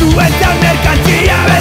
zuen merkantzia